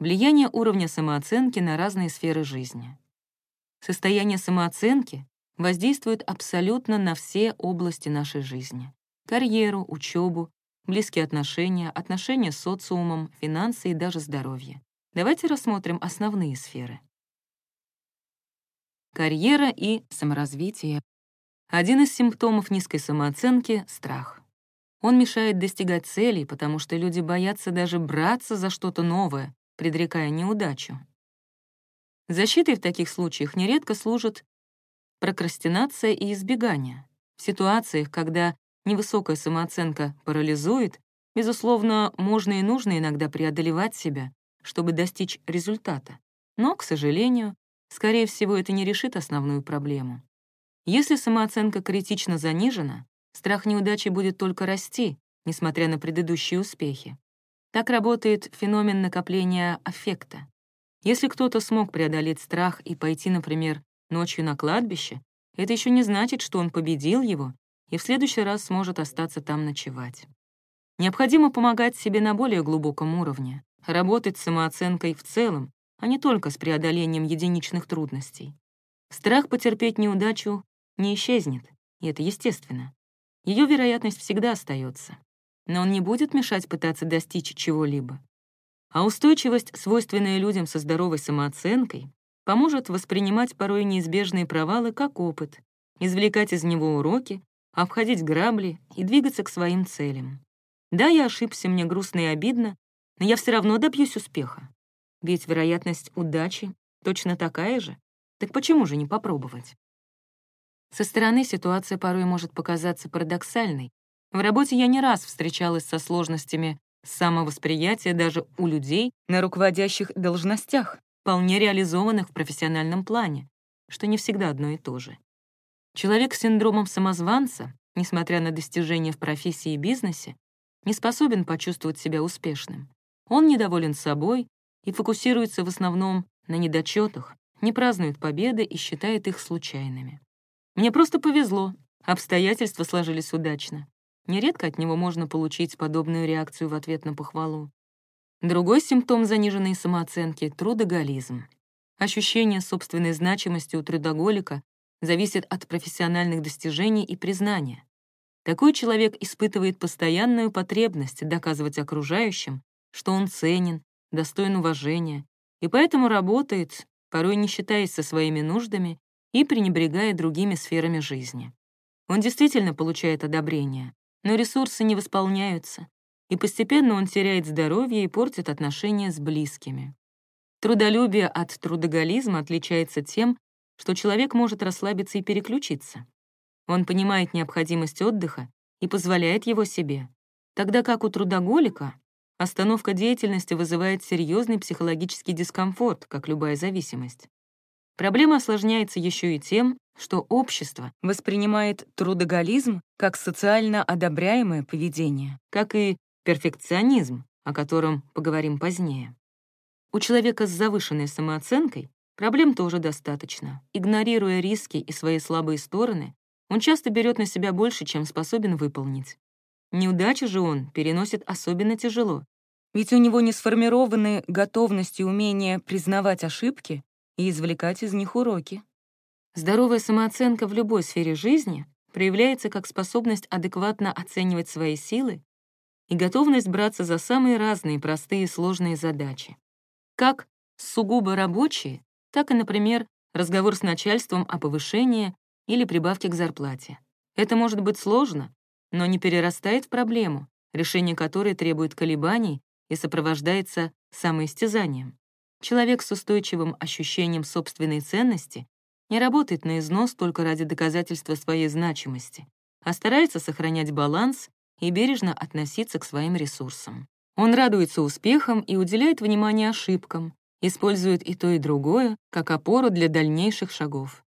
Влияние уровня самооценки на разные сферы жизни. Состояние самооценки воздействует абсолютно на все области нашей жизни. Карьеру, учебу, близкие отношения, отношения с социумом, финансы и даже здоровье. Давайте рассмотрим основные сферы. Карьера и саморазвитие. Один из симптомов низкой самооценки — страх. Он мешает достигать целей, потому что люди боятся даже браться за что-то новое, предрекая неудачу. Защитой в таких случаях нередко служит прокрастинация и избегание. В ситуациях, когда невысокая самооценка парализует, безусловно, можно и нужно иногда преодолевать себя, чтобы достичь результата. Но, к сожалению, скорее всего, это не решит основную проблему. Если самооценка критично занижена, страх неудачи будет только расти, несмотря на предыдущие успехи. Так работает феномен накопления аффекта. Если кто-то смог преодолеть страх и пойти, например, ночью на кладбище, это еще не значит, что он победил его и в следующий раз сможет остаться там ночевать. Необходимо помогать себе на более глубоком уровне, работать с самооценкой в целом, а не только с преодолением единичных трудностей. Страх потерпеть неудачу не исчезнет, и это естественно. Ее вероятность всегда остается но он не будет мешать пытаться достичь чего-либо. А устойчивость, свойственная людям со здоровой самооценкой, поможет воспринимать порой неизбежные провалы как опыт, извлекать из него уроки, обходить грабли и двигаться к своим целям. Да, я ошибся, мне грустно и обидно, но я все равно добьюсь успеха. Ведь вероятность удачи точно такая же. Так почему же не попробовать? Со стороны ситуация порой может показаться парадоксальной, в работе я не раз встречалась со сложностями самовосприятия даже у людей на руководящих должностях, вполне реализованных в профессиональном плане, что не всегда одно и то же. Человек с синдромом самозванца, несмотря на достижения в профессии и бизнесе, не способен почувствовать себя успешным. Он недоволен собой и фокусируется в основном на недочетах, не празднует победы и считает их случайными. Мне просто повезло, обстоятельства сложились удачно. Нередко от него можно получить подобную реакцию в ответ на похвалу. Другой симптом заниженной самооценки — трудоголизм. Ощущение собственной значимости у трудоголика зависит от профессиональных достижений и признания. Такой человек испытывает постоянную потребность доказывать окружающим, что он ценен, достоин уважения, и поэтому работает, порой не считаясь со своими нуждами и пренебрегая другими сферами жизни. Он действительно получает одобрение, но ресурсы не восполняются, и постепенно он теряет здоровье и портит отношения с близкими. Трудолюбие от трудоголизма отличается тем, что человек может расслабиться и переключиться. Он понимает необходимость отдыха и позволяет его себе, тогда как у трудоголика остановка деятельности вызывает серьезный психологический дискомфорт, как любая зависимость. Проблема осложняется еще и тем, что общество воспринимает трудоголизм как социально одобряемое поведение, как и перфекционизм, о котором поговорим позднее. У человека с завышенной самооценкой проблем тоже достаточно. Игнорируя риски и свои слабые стороны, он часто берет на себя больше, чем способен выполнить. Неудачи же он переносит особенно тяжело, ведь у него не сформированы готовность и умение признавать ошибки и извлекать из них уроки. Здоровая самооценка в любой сфере жизни проявляется как способность адекватно оценивать свои силы и готовность браться за самые разные простые и сложные задачи. Как сугубо рабочие, так и, например, разговор с начальством о повышении или прибавке к зарплате. Это может быть сложно, но не перерастает в проблему, решение которой требует колебаний и сопровождается самоистязанием. Человек с устойчивым ощущением собственной ценности не работает на износ только ради доказательства своей значимости, а старается сохранять баланс и бережно относиться к своим ресурсам. Он радуется успехам и уделяет внимание ошибкам, использует и то, и другое как опору для дальнейших шагов.